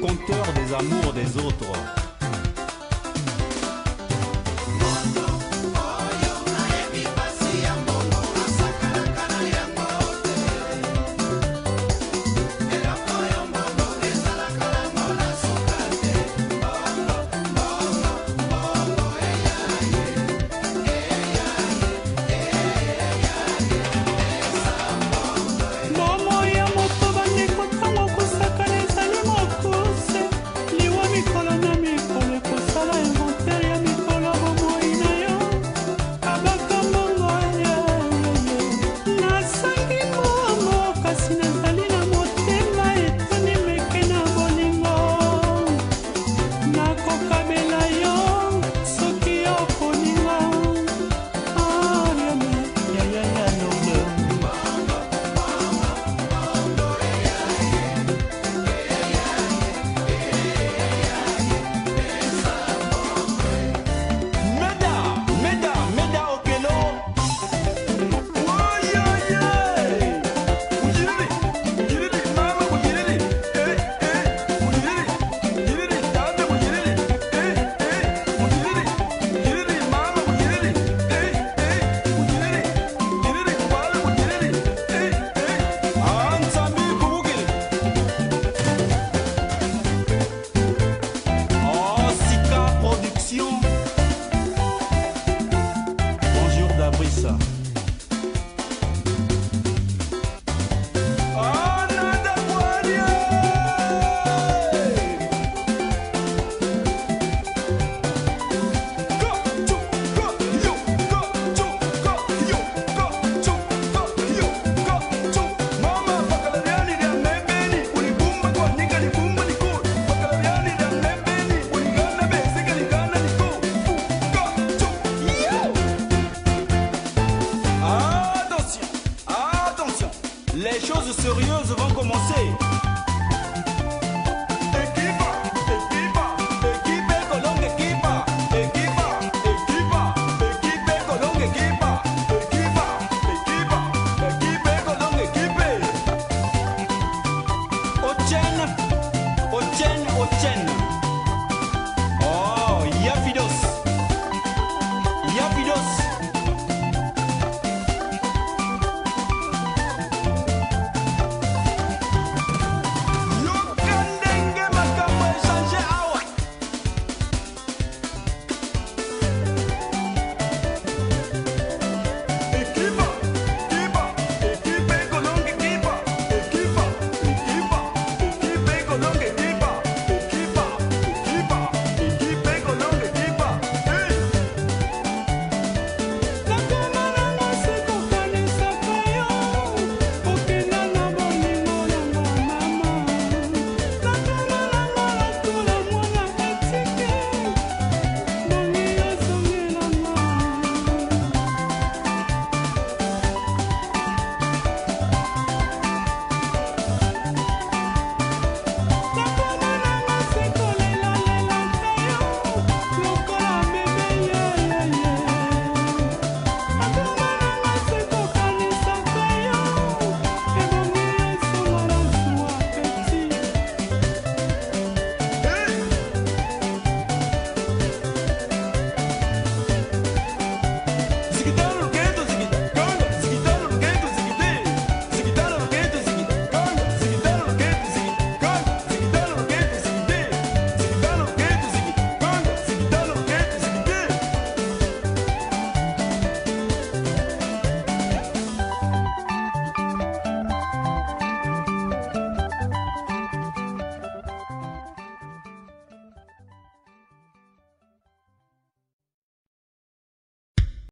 compteur des amours des autres. kamela Les choses sérieuses vont commencer.